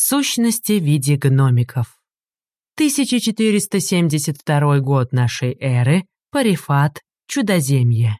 Сущности в виде гномиков. 1472 год нашей эры. Парифат. Чудоземье.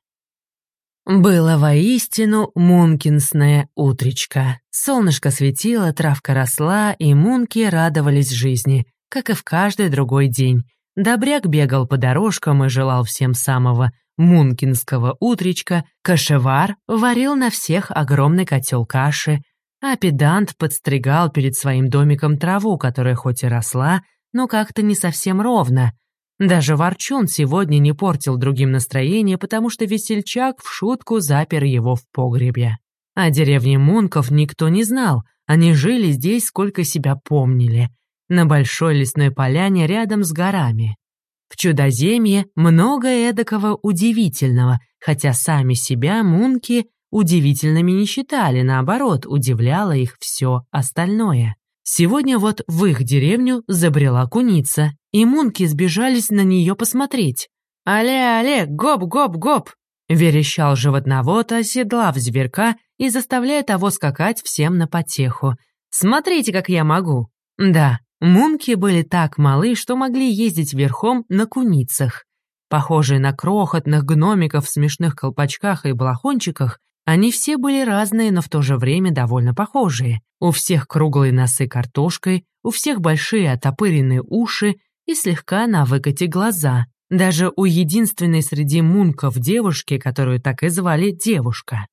Было воистину мункинсное утречко. Солнышко светило, травка росла, и мунки радовались жизни, как и в каждый другой день. Добряк бегал по дорожкам и желал всем самого мункинского утречка, кашевар варил на всех огромный котел каши, а педант подстригал перед своим домиком траву, которая хоть и росла, но как-то не совсем ровно — даже Ворчун сегодня не портил другим настроение, потому что весельчак в шутку запер его в погребе. О деревне Мунков никто не знал, они жили здесь, сколько себя помнили, на большой лесной поляне рядом с горами. В чудоземье много эдакого удивительного, хотя сами себя мунки удивительными не считали, наоборот, удивляло их все остальное. Сегодня вот в их деревню забрела куница, и мунки сбежались на нее посмотреть. «Але-але, гоп-гоп-гоп!» — верещал животновод, оседлав зверка и заставляя того скакать всем на потеху. «Смотрите, как я могу!» Да, мунки были так малы, что могли ездить верхом на куницах. Похожие на крохотных гномиков в смешных колпачках и балахончиках, они все были разные, но в то же время довольно похожие. У всех круглые носы картошкой, у всех большие отопыренные уши и слегка на выкате глаза. Даже у единственной среди мунков девушки, которую так и звали девушка.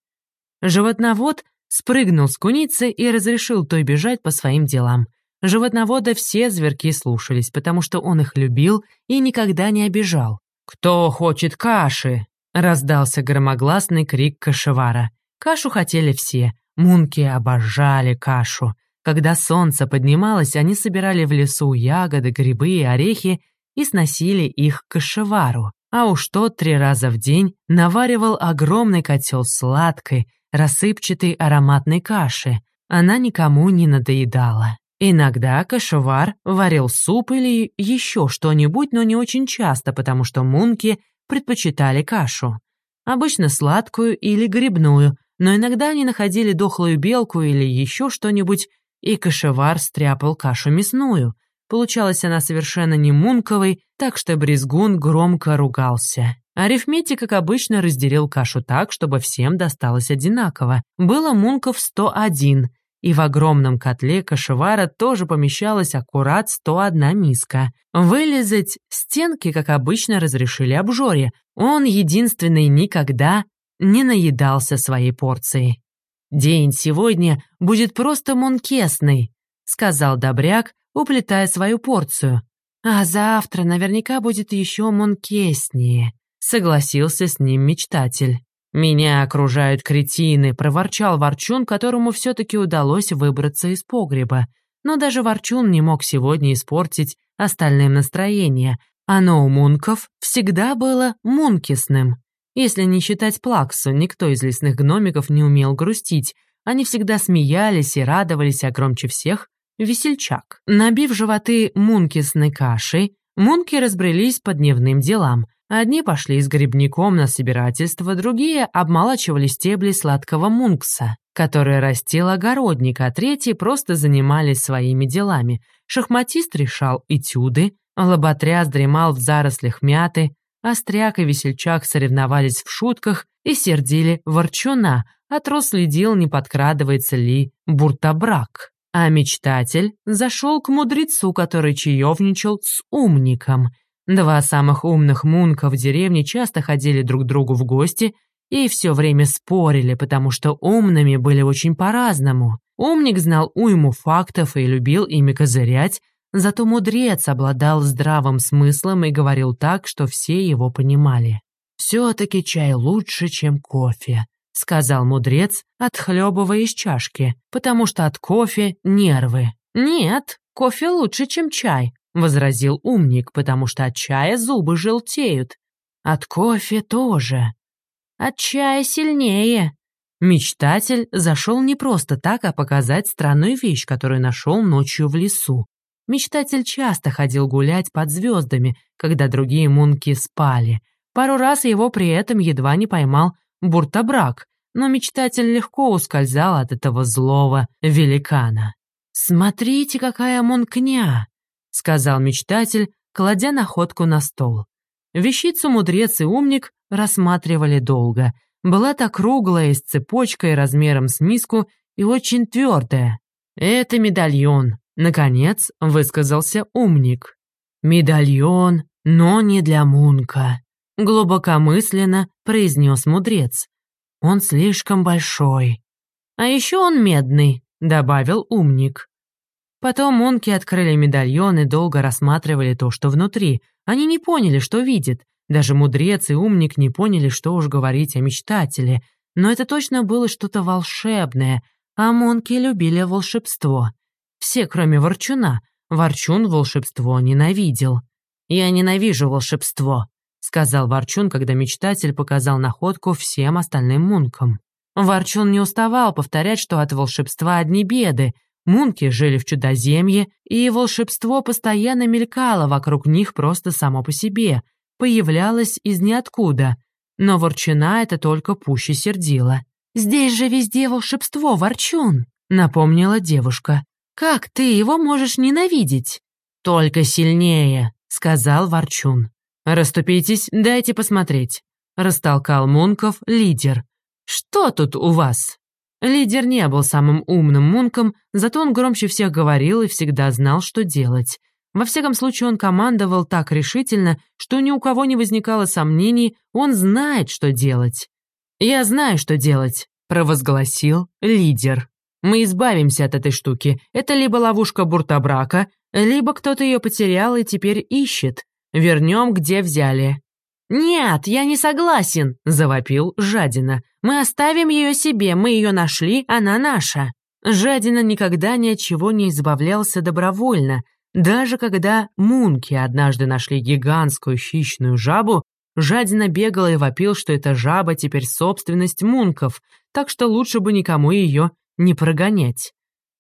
Животновод спрыгнул с куницы и разрешил той бежать по своим делам. Животновода все зверки слушались, потому что он их любил и никогда не обижал. «Кто хочет каши?» Раздался громогласный крик кашевара. Кашу хотели все. Мунки обожали кашу. Когда солнце поднималось, они собирали в лесу ягоды, грибы и орехи и сносили их к кашевару. А уж тот три раза в день наваривал огромный котел сладкой, рассыпчатой ароматной каши. Она никому не надоедала. Иногда кашевар варил суп или еще что-нибудь, но не очень часто, потому что мунки предпочитали кашу. Обычно сладкую или грибную, но иногда они находили дохлую белку или еще что-нибудь, и кашевар стряпал кашу мясную. Получалась она совершенно не мунковой, так что Брезгун громко ругался. Арифметик, как обычно, разделил кашу так, чтобы всем досталось одинаково. Было мунков 101, и в огромном котле кашевара тоже помещалась аккурат 101 миска. Вылезать стенки, как обычно, разрешили обжоре. Он единственный никогда не наедался своей порцией. «День сегодня будет просто мункесный», — сказал Добряк, уплетая свою порцию. «А завтра наверняка будет еще мункеснее», — согласился с ним мечтатель. «Меня окружают кретины», — проворчал Ворчун, которому все-таки удалось выбраться из погреба. Но даже Ворчун не мог сегодня испортить остальным настроение. Оно у мунков всегда было мункисным. Если не считать Плаксу, никто из лесных гномиков не умел грустить. Они всегда смеялись и радовались, а громче всех — весельчак. Набив животы мункисной кашей, мунки разбрелись по дневным делам — Одни пошли с грибником на собирательство, другие обмолачивали стебли сладкого мункса, который растил огородник, а третьи просто занимались своими делами. Шахматист решал этюды, лоботряс дремал в зарослях мяты, Остряк и Весельчак соревновались в шутках и сердили ворчуна, а трос следил, не подкрадывается ли буртобрак. А мечтатель зашел к мудрецу, который чаевничал с умником — Два самых умных мунка в деревне часто ходили друг к другу в гости и все время спорили, потому что умными были очень по-разному. Умник знал уйму фактов и любил ими козырять, зато мудрец обладал здравым смыслом и говорил так, что все его понимали. «Все-таки чай лучше, чем кофе», — сказал мудрец, отхлебывая из чашки, потому что от кофе нервы. «Нет, кофе лучше, чем чай», возразил умник, потому что от чая зубы желтеют. От кофе тоже. От чая сильнее. Мечтатель зашел не просто так, а показать странную вещь, которую нашел ночью в лесу. Мечтатель часто ходил гулять под звездами, когда другие мунки спали. Пару раз его при этом едва не поймал буртобрак, но мечтатель легко ускользал от этого злого великана. «Смотрите, какая монкня!» — сказал мечтатель, кладя находку на стол. Вещицу мудрец и умник рассматривали долго. Была так круглая, с цепочкой размером с миску и очень твердая. «Это медальон», — наконец высказался умник. «Медальон, но не для Мунка», — глубокомысленно произнес мудрец. «Он слишком большой». «А еще он медный», — добавил умник. Потом Мунки открыли медальон и долго рассматривали то, что внутри. Они не поняли, что видят. Даже мудрец и умник не поняли, что уж говорить о мечтателе. Но это точно было что-то волшебное, а Мунки любили волшебство. Все, кроме Ворчуна. Ворчун волшебство ненавидел. «Я ненавижу волшебство», — сказал Ворчун, когда мечтатель показал находку всем остальным мункам. Ворчун не уставал повторять, что от волшебства одни беды. Мунки жили в чудоземье, и волшебство постоянно мелькало вокруг них просто само по себе, появлялось из ниоткуда. Но Ворчуна это только пуще сердило. «Здесь же везде волшебство, Ворчун», — напомнила девушка. «Как ты его можешь ненавидеть?» «Только сильнее», сказал Ворчун. «Раступитесь, дайте посмотреть», — растолкал Мунков лидер. «Что тут у вас?» Лидер не был самым умным Мунком, зато он громче всех говорил и всегда знал, что делать. Во всяком случае, он командовал так решительно, что ни у кого не возникало сомнений, он знает, что делать. «Я знаю, что делать», — провозгласил лидер. «Мы избавимся от этой штуки. Это либо ловушка буртобрака, либо кто-то ее потерял и теперь ищет. Вернем, где взяли». «Нет, я не согласен», — завопил Жадина. «Мы оставим ее себе, мы ее нашли, она наша». Жадина никогда ни от чего не избавлялся добровольно. Даже когда мунки однажды нашли гигантскую хищную жабу, Жадина бегал и вопил, что эта жаба теперь собственность мунков, так что лучше бы никому ее не прогонять.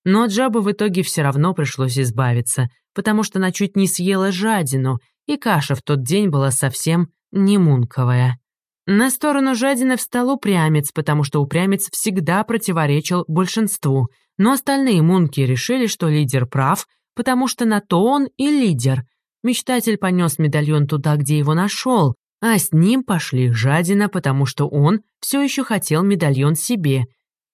Но от жабы в итоге все равно пришлось избавиться, потому что она чуть не съела жадину, и каша в тот день была совсем не мунковая. На сторону жадины встал упрямец, потому что упрямец всегда противоречил большинству, но остальные мунки решили, что лидер прав, потому что на то он и лидер. Мечтатель понес медальон туда, где его нашел, а с ним пошли жадина, потому что он все еще хотел медальон себе,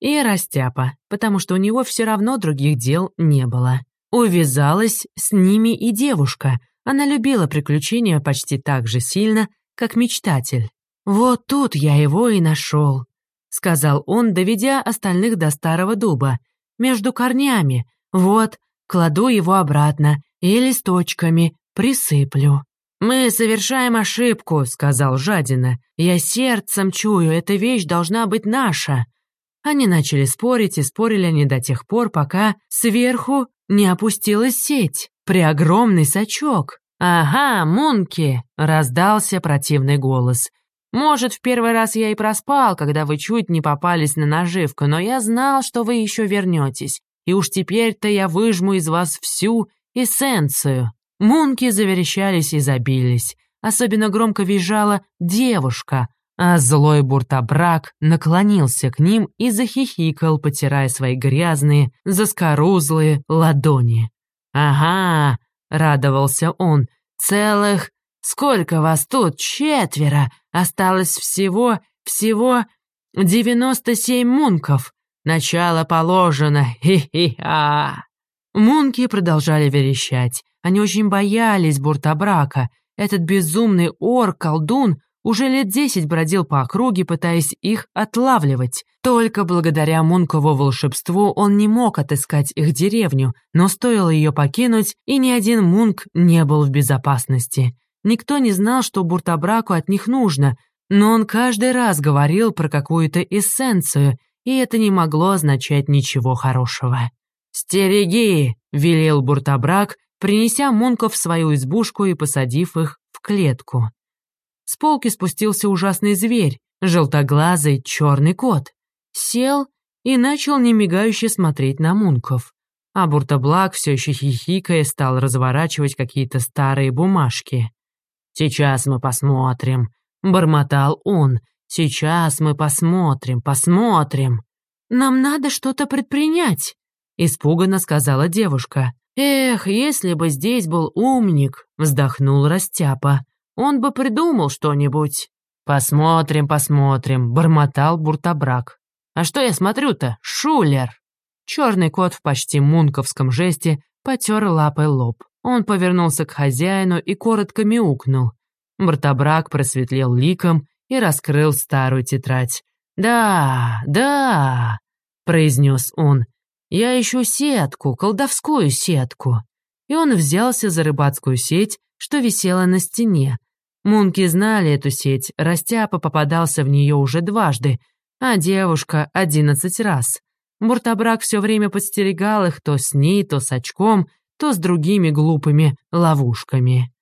и растяпа, потому что у него все равно других дел не было. Увязалась с ними и девушка. Она любила приключения почти так же сильно, как мечтатель. «Вот тут я его и нашел», — сказал он, доведя остальных до старого дуба. «Между корнями. Вот, кладу его обратно и листочками присыплю». «Мы совершаем ошибку», — сказал Жадина. «Я сердцем чую, эта вещь должна быть наша». Они начали спорить, и спорили они до тех пор, пока сверху не опустилась сеть, преогромный сачок. «Ага, Мунки!» — раздался противный голос. «Может, в первый раз я и проспал, когда вы чуть не попались на наживку, но я знал, что вы еще вернетесь, и уж теперь-то я выжму из вас всю эссенцию». Мунки заверещались и забились. Особенно громко визжала девушка — а злой буртобрак наклонился к ним и захихикал, потирая свои грязные, заскорузлые ладони. «Ага!» — радовался он. «Целых... Сколько вас тут? Четверо! Осталось всего... всего... девяносто семь мунков! Начало положено! Хи-хи-ха!» Мунки продолжали верещать. Они очень боялись буртобрака. Этот безумный ор-колдун уже лет десять бродил по округе, пытаясь их отлавливать. Только благодаря Мункову волшебству он не мог отыскать их деревню, но стоило ее покинуть, и ни один Мунк не был в безопасности. Никто не знал, что Буртабраку от них нужно, но он каждый раз говорил про какую-то эссенцию, и это не могло означать ничего хорошего. «Стереги!» — велел Буртабрак, принеся Мунков в свою избушку и посадив их в клетку. С полки спустился ужасный зверь, желтоглазый черный кот. Сел и начал немигающе смотреть на Мунков. А Буртаблак, все еще хихикая, стал разворачивать какие-то старые бумажки. «Сейчас мы посмотрим», — бормотал он. «Сейчас мы посмотрим, посмотрим». «Нам надо что-то предпринять», — испуганно сказала девушка. «Эх, если бы здесь был умник», — вздохнул Растяпа. «Он бы придумал что-нибудь». «Посмотрим, посмотрим», — бормотал Буртабрак. «А что я смотрю-то? Шулер!» Черный кот в почти мунковском жесте потер лапой лоб. Он повернулся к хозяину и коротко мяукнул. Буртабрак просветлел ликом и раскрыл старую тетрадь. «Да, да», — произнес он, — «я ищу сетку, колдовскую сетку». И он взялся за рыбацкую сеть, что висела на стене. Мунки знали эту сеть, Растяпа попадался в нее уже дважды, а девушка — одиннадцать раз. Буртабрак все время подстерегал их то с ней, то с очком, то с другими глупыми ловушками.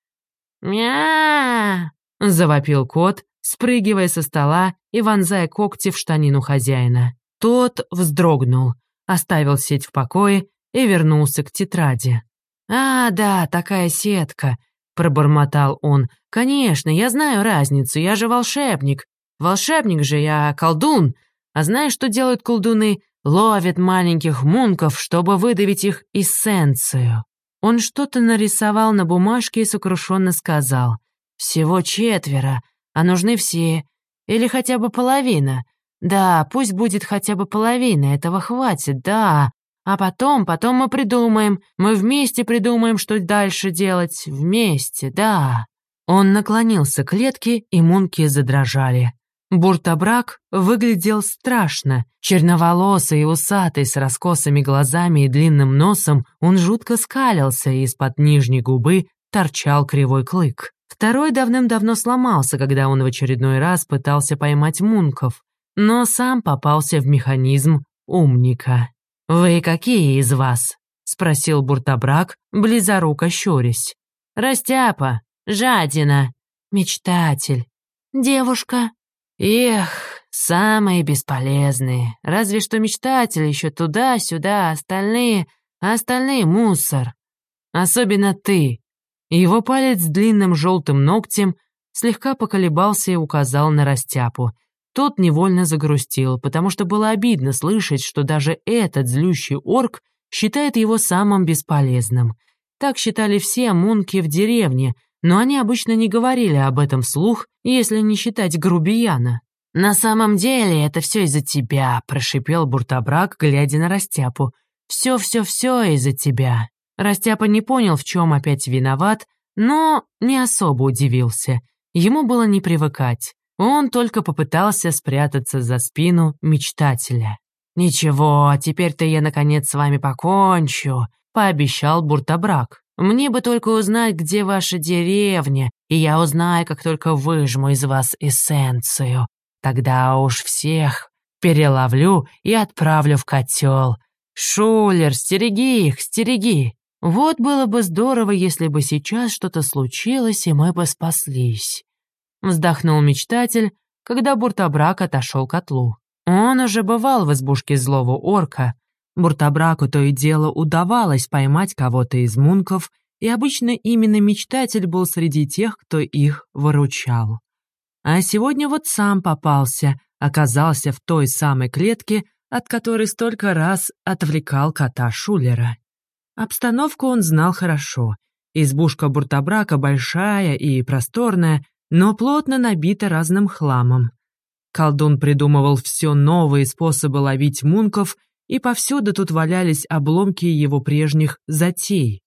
«Мя!» — завопил кот, спрыгивая со стола и вонзая когти в штанину хозяина. Тот вздрогнул, оставил сеть в покое и вернулся к тетради. «А, да, такая сетка», — пробормотал он. «Конечно, я знаю разницу, я же волшебник. Волшебник же я колдун. А знаешь, что делают колдуны? Ловят маленьких мунков, чтобы выдавить их эссенцию». Он что-то нарисовал на бумажке и сокрушенно сказал. «Всего четверо, а нужны все. Или хотя бы половина. Да, пусть будет хотя бы половина, этого хватит, да. А потом, потом мы придумаем, мы вместе придумаем, что дальше делать, вместе, да». Он наклонился к клетке, и мунки задрожали. Буртабрак выглядел страшно. Черноволосый и усатый, с раскосыми глазами и длинным носом, он жутко скалился, и из-под нижней губы торчал кривой клык. Второй давным-давно сломался, когда он в очередной раз пытался поймать мунков, но сам попался в механизм умника. «Вы какие из вас?» — спросил Буртабрак, близоруко щурясь. «Растяпа, жадина, мечтатель, девушка». «Эх, самые бесполезные. Разве что мечтатель еще туда-сюда, остальные, а остальные мусор. Особенно ты, его палец с длинным желтым ногтем слегка поколебался и указал на растяпу. Тот невольно загрустил, потому что было обидно слышать, что даже этот злющий орк считает его самым бесполезным. Так считали все мунки в деревне, но они обычно не говорили об этом вслух, если не считать грубияна. «На самом деле это все из-за тебя», — прошипел Буртабрак, глядя на Растяпу. «Все-все-все из-за тебя». Растяпа не понял, в чем опять виноват, но не особо удивился. Ему было не привыкать. Он только попытался спрятаться за спину мечтателя. «Ничего, теперь-то я наконец с вами покончу», — пообещал Буртабрак. «Мне бы только узнать, где ваша деревня, и я узнаю, как только выжму из вас эссенцию. Тогда уж всех переловлю и отправлю в котел. Шулер, стереги их, стереги!» Вот было бы здорово, если бы сейчас что-то случилось, и мы бы спаслись. Вздохнул мечтатель, когда Буртабрак отошел к котлу. Он уже бывал в избушке злого орка. Буртабраку то и дело удавалось поймать кого-то из мунков, и обычно именно мечтатель был среди тех, кто их выручал. А сегодня вот сам попался, оказался в той самой клетке, от которой столько раз отвлекал кота Шулера. Обстановку он знал хорошо. Избушка буртобрака большая и просторная, но плотно набита разным хламом. Колдун придумывал все новые способы ловить мунков, и повсюду тут валялись обломки его прежних затей.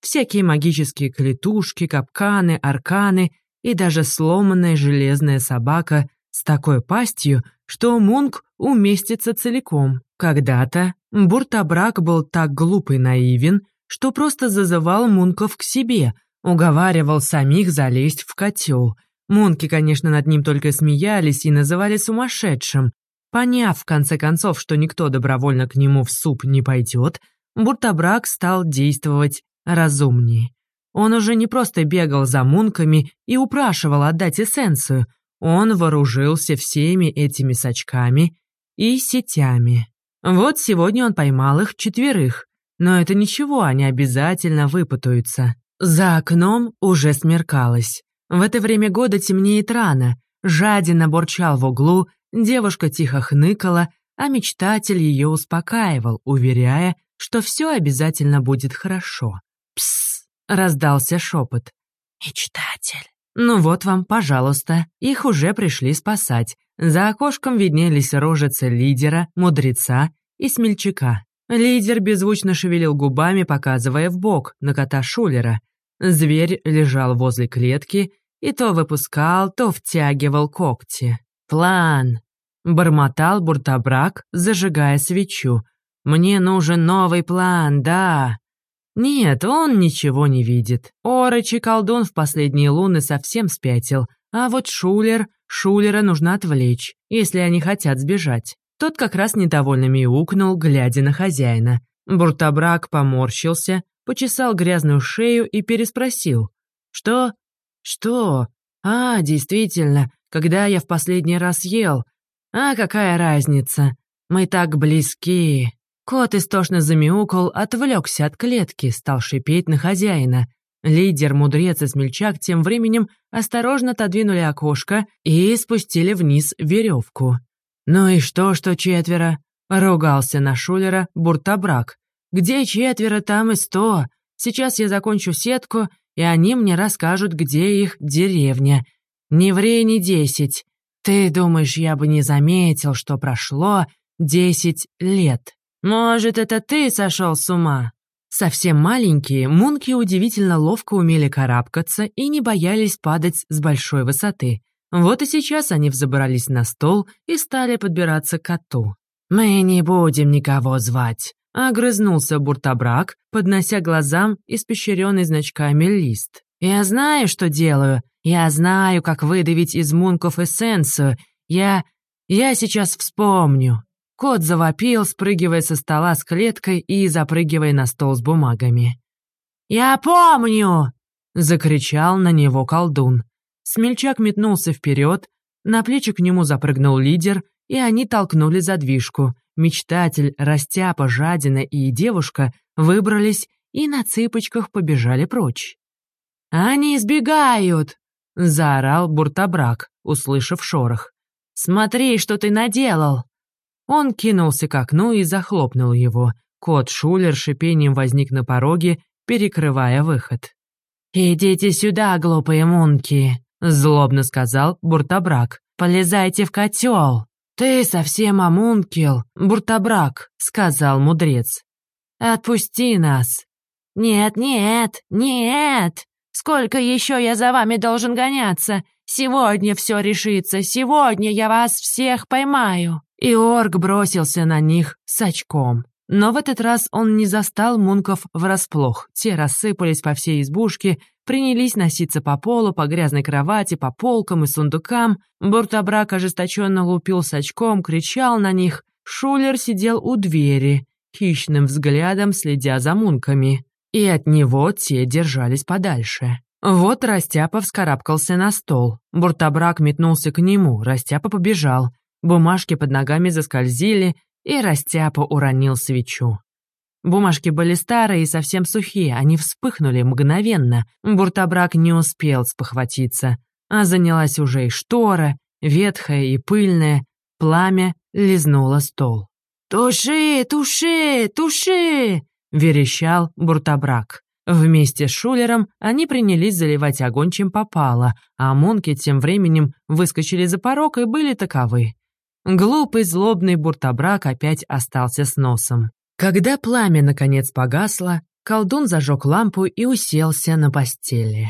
Всякие магические клетушки, капканы, арканы и даже сломанная железная собака с такой пастью, что мунк уместится целиком. Когда-то Буртабрак был так глуп и наивен, что просто зазывал мунков к себе, уговаривал самих залезть в котел. Мунки, конечно, над ним только смеялись и называли сумасшедшим. Поняв, в конце концов, что никто добровольно к нему в суп не пойдет, Буртабрак стал действовать разумнее. Он уже не просто бегал за мунками и упрашивал отдать эссенцию, он вооружился всеми этими сачками и сетями. Вот сегодня он поймал их четверых. Но это ничего, они обязательно выпутаются. За окном уже смеркалось. В это время года темнеет рано. Жадина бурчал в углу, девушка тихо хныкала, а мечтатель ее успокаивал, уверяя, что все обязательно будет хорошо. «Псс!» — раздался шепот. «Мечтатель!» «Ну вот вам, пожалуйста, их уже пришли спасать. За окошком виднелись рожицы лидера, мудреца и смельчака. Лидер беззвучно шевелил губами, показывая в бок на кота Шулера. Зверь лежал возле клетки и то выпускал, то втягивал когти. «План!» — бормотал буртобрак, зажигая свечу. «Мне нужен новый план, да!» Нет, он ничего не видит. Орыч и колдун в последние луны совсем спятил. А вот Шулер, Шулера нужно отвлечь, если они хотят сбежать. Тот как раз недовольно мяукнул, глядя на хозяина. Буртобрак поморщился, почесал грязную шею и переспросил. «Что? Что? А, действительно, когда я в последний раз ел? А какая разница? Мы так близки!» Кот истошно замяукал, отвлекся от клетки, стал шипеть на хозяина. Лидер, мудрец и смельчак тем временем осторожно отодвинули окошко и спустили вниз веревку. «Ну и что, что четверо?» — ругался на Шулера Буртабрак. «Где четверо, там и сто. Сейчас я закончу сетку, и они мне расскажут, где их деревня. Не ври, не десять. Ты думаешь, я бы не заметил, что прошло десять лет?» «Может, это ты сошел с ума?» Совсем маленькие, мунки удивительно ловко умели карабкаться и не боялись падать с большой высоты. Вот и сейчас они взобрались на стол и стали подбираться к коту. «Мы не будем никого звать», — огрызнулся буртобрак, поднося глазам испещренный значками лист. «Я знаю, что делаю. Я знаю, как выдавить из мунков эссенцию. Я... я сейчас вспомню». Кот завопил, спрыгивая со стола с клеткой и запрыгивая на стол с бумагами. «Я помню!» — закричал на него колдун. Смельчак метнулся вперед, на плечи к нему запрыгнул лидер, и они толкнули задвижку. Мечтатель, растяпа, жадина и девушка выбрались и на цыпочках побежали прочь. «Они избегают!» — заорал Буртобрак, услышав шорох. «Смотри, что ты наделал!» Он кинулся к окну и захлопнул его. Кот Шулер шипением возник на пороге, перекрывая выход. «Идите сюда, глупые мунки!» — злобно сказал Буртобрак. «Полезайте в котел!» «Ты совсем амункил, Буртобрак!» — сказал мудрец. «Отпусти нас!» «Нет, нет, нет! Сколько еще я за вами должен гоняться? Сегодня все решится, сегодня я вас всех поймаю!» И орк бросился на них с очком. Но в этот раз он не застал мунков врасплох. Те рассыпались по всей избушке, принялись носиться по полу, по грязной кровати, по полкам и сундукам. Буртобрак ожесточенно лупил с очком, кричал на них. Шулер сидел у двери, хищным взглядом следя за мунками. И от него те держались подальше. Вот Растяпа вскарабкался на стол. Буртобрак метнулся к нему, Растяпа побежал. Бумажки под ногами заскользили, и Растяпа уронил свечу. Бумажки были старые и совсем сухие, они вспыхнули мгновенно. Буртобрак не успел спохватиться, а занялась уже и штора, ветхая и пыльная, пламя лизнуло стол. «Туши, туши, туши!» — верещал Буртобрак. Вместе с Шулером они принялись заливать огонь, чем попало, а Монки тем временем выскочили за порог и были таковы. Глупый, злобный буртобрак опять остался с носом. Когда пламя наконец погасло, колдун зажег лампу и уселся на постели.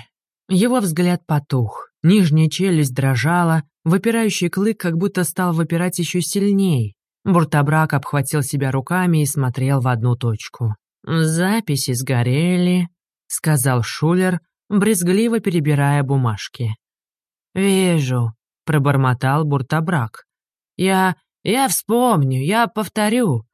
Его взгляд потух, нижняя челюсть дрожала, выпирающий клык как будто стал выпирать еще сильней. Буртобрак обхватил себя руками и смотрел в одну точку. «Записи сгорели», — сказал Шулер, брезгливо перебирая бумажки. «Вижу», — пробормотал Буртобрак. Я... я вспомню, я повторю».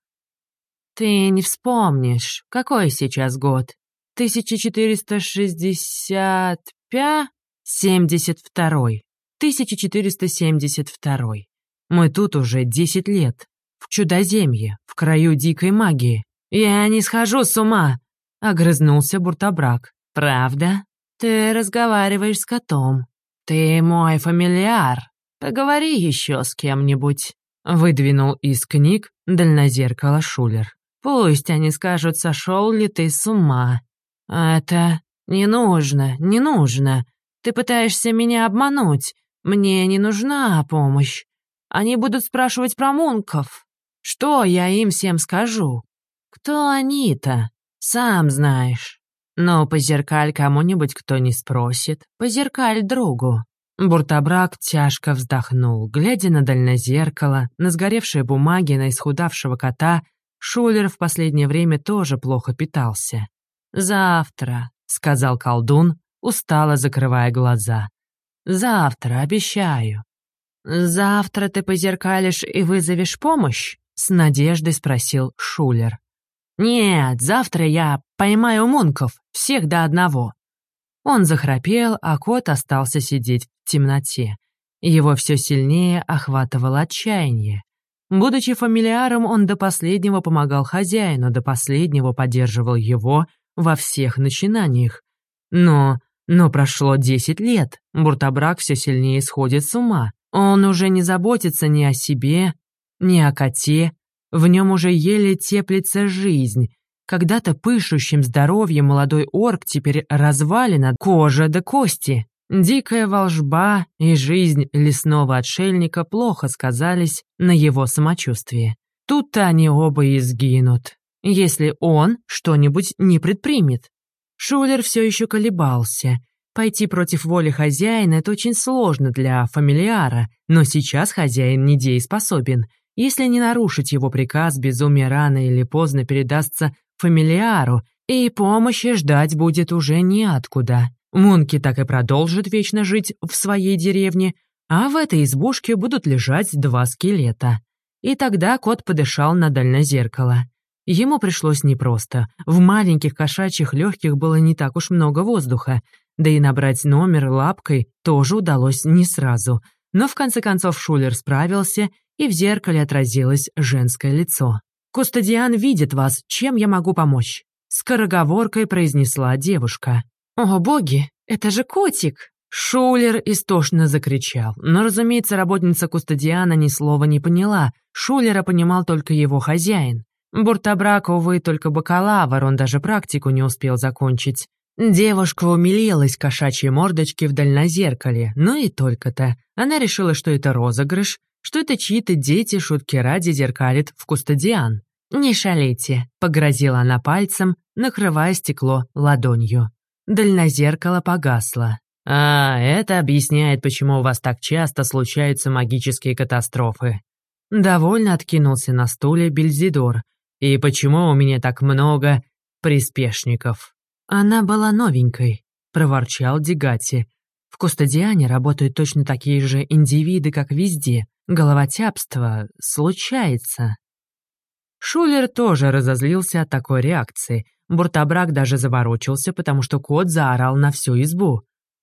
«Ты не вспомнишь. Какой сейчас год? 1465? 72-й. 1472. Мы тут уже 10 лет. В чудоземье, в краю дикой магии. Я не схожу с ума!» — огрызнулся Буртобрак. «Правда? Ты разговариваешь с котом. Ты мой фамильяр. «Поговори еще с кем-нибудь», — выдвинул из книг дальнозеркало Шулер. Пусть они скажут, сошел ли ты с ума. Это не нужно, не нужно. Ты пытаешься меня обмануть. Мне не нужна помощь. Они будут спрашивать про мунков. Что я им всем скажу? Кто они-то? Сам знаешь. Но позеркаль кому-нибудь, кто не спросит. Позеркаль другу. Буртабрак тяжко вздохнул, глядя на дальнозеркало, на сгоревшие бумаги, на исхудавшего кота. Шулер в последнее время тоже плохо питался. «Завтра», — сказал колдун, устало закрывая глаза. «Завтра, обещаю». «Завтра ты позеркалишь и вызовешь помощь?» — с надеждой спросил Шулер. «Нет, завтра я поймаю мунков, всех до одного». Он захрапел, а кот остался сидеть в темноте. Его все сильнее охватывало отчаяние. Будучи фамилиаром, он до последнего помогал хозяину, до последнего поддерживал его во всех начинаниях. Но, но прошло десять лет, Буртабрак все сильнее сходит с ума. Он уже не заботится ни о себе, ни о коте, в нем уже еле теплится жизнь. Когда-то пышущим здоровьем молодой орк теперь развалина, кожа до кости. Дикая волжба и жизнь лесного отшельника плохо сказались на его самочувствии. Тут-то они оба и сгинут, если он что-нибудь не предпримет. Шулер все еще колебался. Пойти против воли хозяина — это очень сложно для фамилиара, но сейчас хозяин недееспособен. Если не нарушить его приказ, безумие рано или поздно передастся фамилиару, и помощи ждать будет уже неоткуда. Мунки так и продолжит вечно жить в своей деревне, а в этой избушке будут лежать два скелета. И тогда кот подышал на дальнозеркало. Ему пришлось непросто. В маленьких кошачьих легких было не так уж много воздуха, да и набрать номер лапкой тоже удалось не сразу. Но в конце концов Шулер справился и в зеркале отразилось женское лицо. «Кустадиан видит вас, чем я могу помочь?» Скороговоркой произнесла девушка. «О, боги, это же котик!» Шулер истошно закричал, но, разумеется, работница Кустадиана ни слова не поняла, Шулера понимал только его хозяин. Буртабрак, увы, только бакалавр, он даже практику не успел закончить. Девушка умилилась кошачьей мордочке в дальнозеркале, но и только-то. Она решила, что это розыгрыш, что это чьи-то дети шутки ради зеркалит в кустодиан. «Не шалите», — погрозила она пальцем, накрывая стекло ладонью. Дальнозеркало погасло. «А, это объясняет, почему у вас так часто случаются магические катастрофы». Довольно откинулся на стуле Бельзидор. «И почему у меня так много приспешников?» «Она была новенькой», — проворчал Дигати. «В Кустодиане работают точно такие же индивиды, как везде. Головотяпство случается. Шулер тоже разозлился от такой реакции. Буртабрак даже заворочился, потому что кот заорал на всю избу.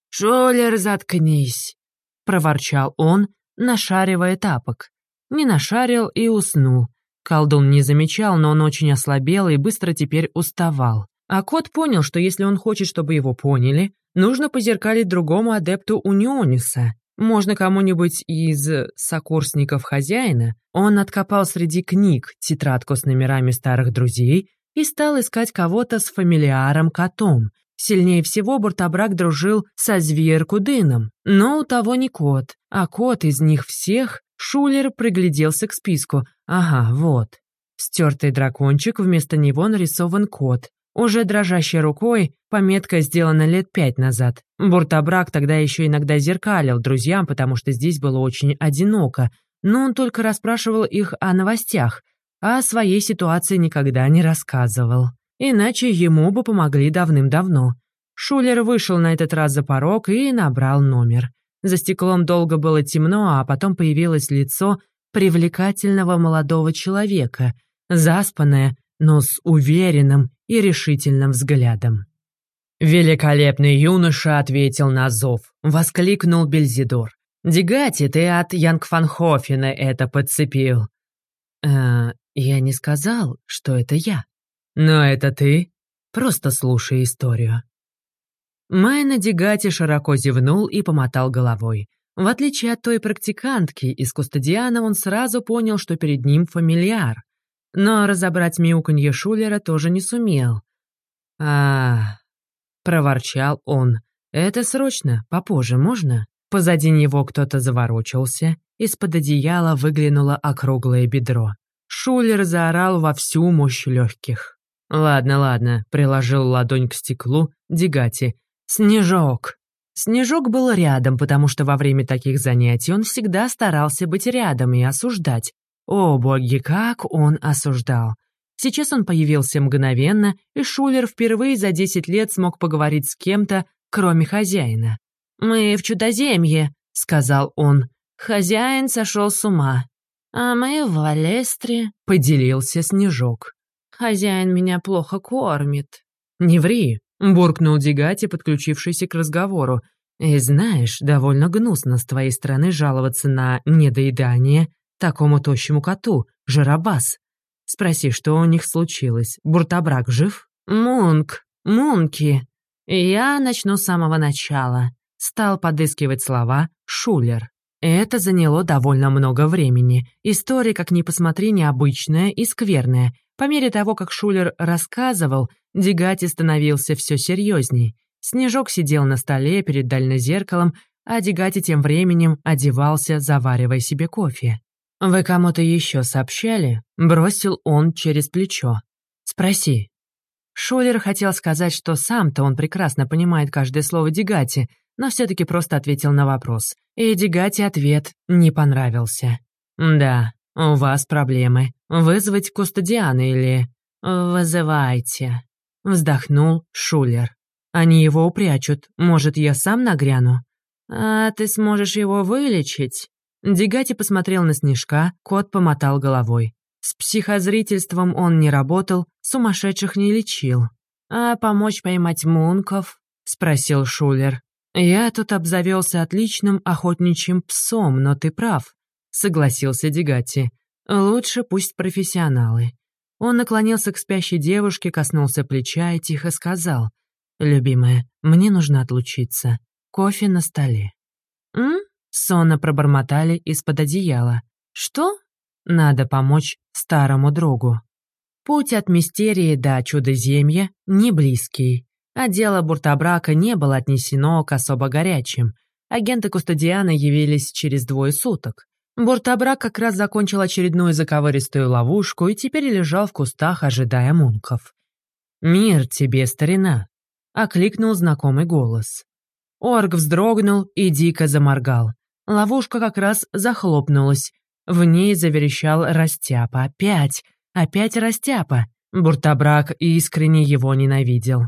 «Шулер, заткнись!» — проворчал он, нашаривая тапок. Не нашарил и уснул. Колдун не замечал, но он очень ослабел и быстро теперь уставал. А кот понял, что если он хочет, чтобы его поняли, нужно позеркалить другому адепту Униониса. Можно кому-нибудь из сокурсников хозяина? Он откопал среди книг тетрадку с номерами старых друзей и стал искать кого-то с фамилиаром котом. Сильнее всего Буртабрак дружил со Зверкудыном, но у того не кот, а кот из них всех Шулер пригляделся к списку. Ага, вот. Стертый дракончик, вместо него нарисован кот. Уже дрожащей рукой, пометка сделана лет пять назад. Буртабрак тогда еще иногда зеркалил друзьям, потому что здесь было очень одиноко, но он только расспрашивал их о новостях, о своей ситуации никогда не рассказывал. Иначе ему бы помогли давным-давно. Шулер вышел на этот раз за порог и набрал номер. За стеклом долго было темно, а потом появилось лицо привлекательного молодого человека, заспанное, но с уверенным и решительным взглядом. Великолепный юноша ответил на зов, воскликнул Бельзидор. «Дигати, ты от Янгфанхофена это подцепил». «Э, я не сказал, что это я. Но это ты? Просто слушай историю». Майна Дигати широко зевнул и помотал головой. В отличие от той практикантки из Кустадиана, он сразу понял, что перед ним фамильяр. но разобрать мяуканье Шулера тоже не сумел. а проворчал он. «Это срочно, попозже можно?» Позади него кто-то заворочился, из-под одеяла выглянуло округлое бедро. Шулер заорал во всю мощь легких. «Ладно, ладно», — приложил ладонь к стеклу Дигати. «Снежок». Снежок был рядом, потому что во время таких занятий он всегда старался быть рядом и осуждать. О, боги, как он осуждал. Сейчас он появился мгновенно, и Шулер впервые за десять лет смог поговорить с кем-то, кроме хозяина. «Мы в чудоземье», — сказал он. «Хозяин сошел с ума. А мы в Валестре», — поделился Снежок. «Хозяин меня плохо кормит». «Не ври», — буркнул Дигати, подключившийся к разговору. «И знаешь, довольно гнусно с твоей стороны жаловаться на недоедание такому тощему коту, Жарабас. Спроси, что у них случилось. Буртабрак жив?» «Мунк, Мунки. Я начну с самого начала стал подыскивать слова «шулер». Это заняло довольно много времени. История, как ни посмотри, необычная и скверная. По мере того, как Шулер рассказывал, Дигати становился все серьезней. Снежок сидел на столе перед дальнозеркалом, а Дигати тем временем одевался, заваривая себе кофе. «Вы кому-то еще сообщали?» — бросил он через плечо. «Спроси». Шулер хотел сказать, что сам-то он прекрасно понимает каждое слово Дигати, но все-таки просто ответил на вопрос. И Дигати ответ не понравился. «Да, у вас проблемы. Вызвать Кустадиана или...» «Вызывайте», — вздохнул Шулер. «Они его упрячут. Может, я сам нагряну?» «А ты сможешь его вылечить?» Дигати посмотрел на Снежка, кот помотал головой. С психозрительством он не работал, сумасшедших не лечил. «А помочь поймать мунков?» — спросил Шулер. «Я тут обзавелся отличным охотничьим псом, но ты прав», — согласился Дигати. «Лучше пусть профессионалы». Он наклонился к спящей девушке, коснулся плеча и тихо сказал. «Любимая, мне нужно отлучиться. Кофе на столе». «М?» — сонно пробормотали из-под одеяла. «Что?» «Надо помочь старому другу». Путь от мистерии до чудоземья не близкий. А дело Буртабрака не было отнесено к особо горячим. Агенты Кустодиана явились через двое суток. Буртабрак как раз закончил очередную заковыристую ловушку и теперь лежал в кустах, ожидая мунков. «Мир тебе, старина!» — окликнул знакомый голос. Орг вздрогнул и дико заморгал. Ловушка как раз захлопнулась. В ней заверещал Растяпа. Опять! Опять Растяпа! Буртабрак искренне его ненавидел.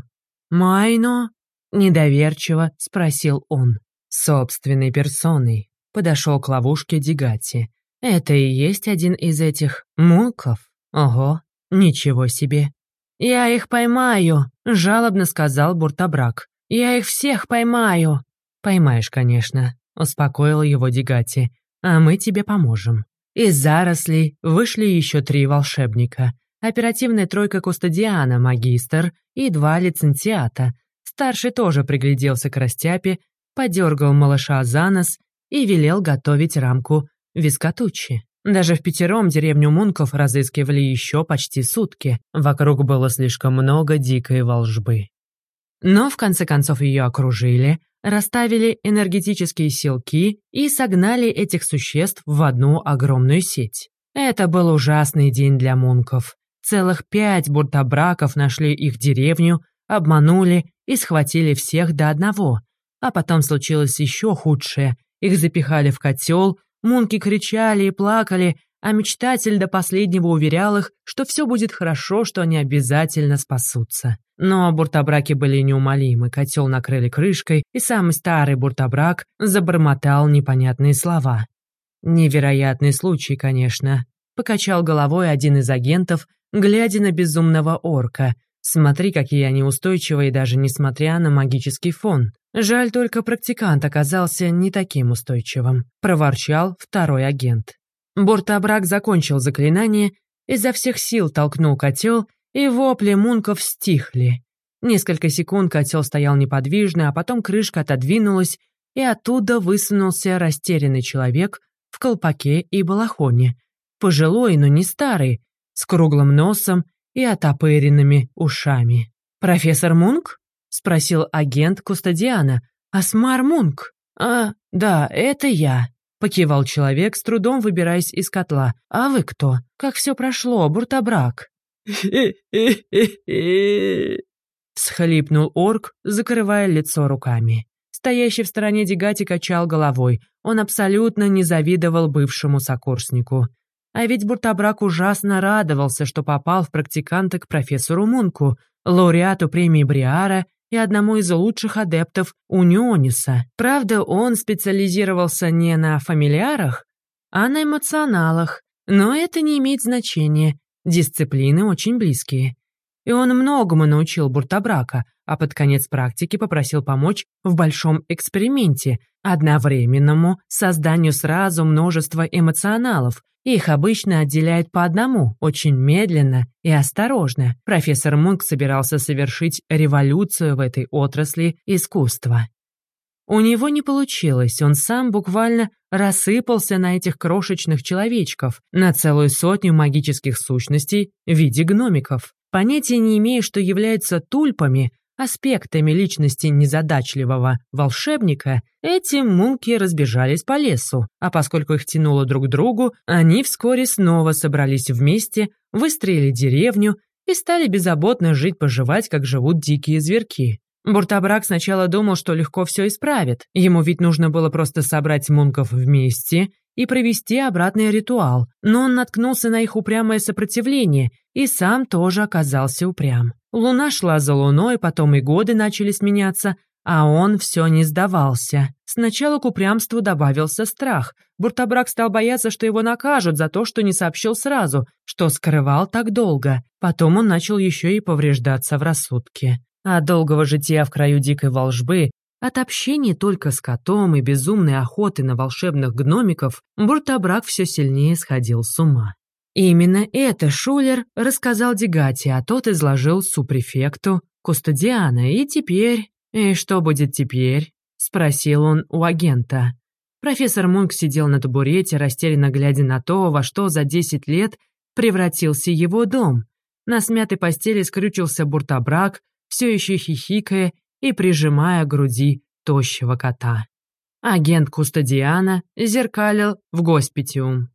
«Майно?» — недоверчиво спросил он. Собственной персоной подошел к ловушке Дигати. «Это и есть один из этих мулков? Ого, ничего себе!» «Я их поймаю!» — жалобно сказал Буртабрак. «Я их всех поймаю!» «Поймаешь, конечно», — успокоил его Дигати. «А мы тебе поможем». Из зарослей вышли еще три волшебника оперативная тройка Кустадиана, магистр и два лицензиата. Старший тоже пригляделся к растяпе, подергал малыша за нос и велел готовить рамку вискотучи. Даже в пятером деревню Мунков разыскивали еще почти сутки. Вокруг было слишком много дикой волжбы. Но в конце концов ее окружили, расставили энергетические силки и согнали этих существ в одну огромную сеть. Это был ужасный день для мунков. Целых пять буртобраков нашли их деревню, обманули и схватили всех до одного. А потом случилось еще худшее. Их запихали в котел, мунки кричали и плакали, а мечтатель до последнего уверял их, что все будет хорошо, что они обязательно спасутся. Но буртобраки были неумолимы, котел накрыли крышкой, и самый старый буртобрак забормотал непонятные слова. Невероятный случай, конечно. Покачал головой один из агентов, глядя на безумного орка. Смотри, какие они устойчивые, даже несмотря на магический фон. Жаль, только практикант оказался не таким устойчивым. Проворчал второй агент. Бортобрак закончил заклинание, изо всех сил толкнул котел, и вопли мунков стихли. Несколько секунд котел стоял неподвижно, а потом крышка отодвинулась, и оттуда высунулся растерянный человек в колпаке и балахоне. Пожилой, но не старый, с круглым носом и отопыренными ушами. «Профессор Мунк?» — спросил агент Кустадиана. «Асмар Мунк?» «А, да, это я», — покивал человек, с трудом выбираясь из котла. «А вы кто? Как все прошло, буртобрак?» Схлипнул орк, закрывая лицо руками. Стоящий в стороне Дегати качал головой. Он абсолютно не завидовал бывшему сокурснику. А ведь Буртабрак ужасно радовался, что попал в практиканты к профессору Мунку, лауреату премии Бриара и одному из лучших адептов Униониса. Правда, он специализировался не на фамильярах, а на эмоционалах, но это не имеет значения, дисциплины очень близкие. И он многому научил Буртабрака, а под конец практики попросил помочь в большом эксперименте, одновременному созданию сразу множества эмоционалов, их обычно отделяют по одному, очень медленно и осторожно. Профессор Мунк собирался совершить революцию в этой отрасли искусства. У него не получилось, он сам буквально рассыпался на этих крошечных человечков, на целую сотню магических сущностей в виде гномиков. Понятия не имея, что являются тульпами, аспектами личности незадачливого волшебника, эти мунки разбежались по лесу, а поскольку их тянуло друг к другу, они вскоре снова собрались вместе, выстроили деревню и стали беззаботно жить-поживать, как живут дикие зверки. Буртабрак сначала думал, что легко все исправит. Ему ведь нужно было просто собрать мунков вместе и провести обратный ритуал, но он наткнулся на их упрямое сопротивление и сам тоже оказался упрям. Луна шла за луной, потом и годы начали сменяться, а он все не сдавался. Сначала к упрямству добавился страх. Буртабрак стал бояться, что его накажут за то, что не сообщил сразу, что скрывал так долго. Потом он начал еще и повреждаться в рассудке. От долгого жития в краю дикой волжбы от общения только с котом и безумной охоты на волшебных гномиков Буртабрак все сильнее сходил с ума. Именно это Шулер рассказал Дегате, а тот изложил супрефекту Кустадиана, и теперь... «И что будет теперь?» — спросил он у агента. Профессор Мунк сидел на табурете, растерянно глядя на то, во что за десять лет превратился его дом. На смятой постели скрючился буртабрак, все еще хихикая и прижимая груди тощего кота. Агент Кустадиана зеркалил в госпитиум.